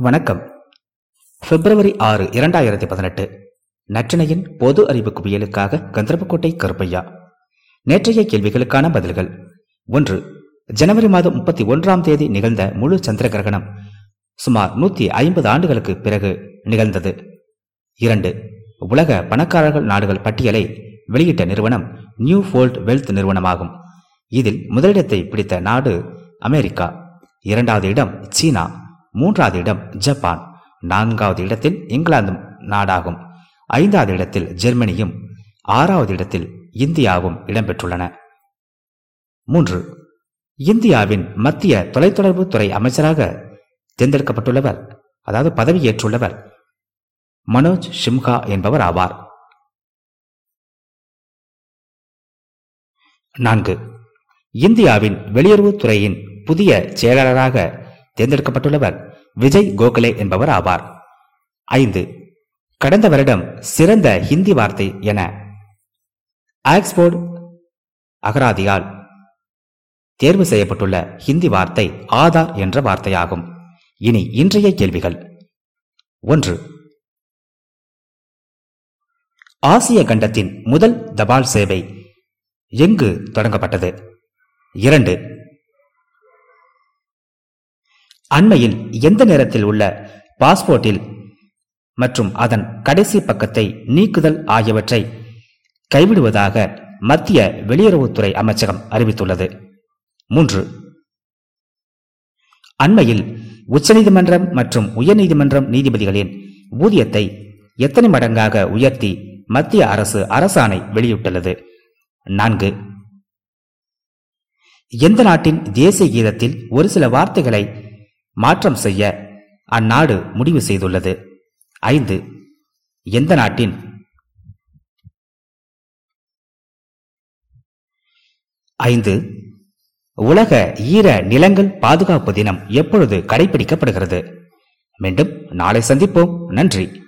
வணக்கம். பிப்ரவரி ஆறு இரண்டாயிரத்தி பதினெட்டு. நற்றினையின் பொது அறிவு குவியலுக்காக கந்தரப்பக்கோட்டை கருப்பையா. நேற்றைய கேள்விகளுக்கான பதில்கள். ஒன்று ஜனவரி மாதம் முப்பத்தி ஒன்றாம் தேதி நிகழ்ந்த முழு சந்திர கிரகணம் சுமார் நூத்தி ஐம்பது ஆண்டுகளுக்கு பிறகு நிகழ்ந்தது. இரண்டு உலக பணக்காரர்கள் நாடுகள் பட்டியலை வெளியிட்ட நிறுவனம் நியூ ஃபோல்ட் வெல்த் நிறுவனமாகும். இதில் முதலிடத்தை பிடித்த நாடு அமெரிக்கா. இரண்டாவது இடம் சீனா. மூன்றாவது இடம் ஜப்பான். நான்காவது இடத்தில் இங்கிலாந்து நாடாகும். ஐந்தாவது இடத்தில் ஜெர்மனியும் ஆறாவது இடத்தில் இந்தியாவும் இடம்பெற்றுள்ளன. மூன்று. இந்தியாவின் மத்திய தொலைத்தொடர்பு துறை அமைச்சராக தேர்ந்தெடுக்கப்பட்டுள்ளவர் அதாவது பதவியேற்றுள்ளவர் மனோஜ் ஷிம்ஹா என்பவர் ஆவார். நான்கு. இந்தியாவின் வெளியுறவுத்துறையின் புதிய செயலாளராக தேர்ந்தெடுக்கப்பட்டுள்ளவர். விஜய் கோகலே என்பவர் ஆவார் ஐந்து. கடந்த வருடம் சிறந்த ஹிந்தி வார்த்தை என ஆக்ஸ்போர்ட் அகராதியால் தேர்வு செய்யப்பட்டுள்ள ஹிந்தி வார்த்தை ஆதார் என்ற வார்த்தையாகும். இனி இன்றைய கேள்விகள். ஒன்று. ஆசிய கண்டத்தின் முதல் தபால் சேவை எங்கு தொடங்கப்பட்டது? இரண்டு. அண்மையில் எந்த நேரத்தில் உள்ள பாஸ்போர்ட்டில் மற்றும் அதன் கடைசி பக்கத்தை நீக்குதல் ஆகியவற்றை கைவிடுவதாக மத்திய வெளியுறவுத்துறை அமைச்சகம் அறிவித்துள்ளது. மூன்று. அண்மையில் உச்சநீதிமன்றம் மற்றும் உயர்நீதிமன்றம் நீதிபதிகளின் ஊதியத்தை எத்தனை மடங்காக உயர்த்தி மத்திய அரசு அரசாணை வெளியிட்டுள்ளது? நான்கு. எந்த நாட்டின் தேசிய கீதத்தில் ஒரு சில வார்த்தைகளை மாற்றம் செய்ய அந்நாடு முடிவு செய்துள்ளது. ஐந்து எந்த நாட்டின் ஐந்து உலக ஈர நிலங்கள் பாதுகாப்பு தினம் எப்பொழுது கடைபிடிக்கப்படுகிறது? மீண்டும் நாளை சந்திப்போம். நன்றி.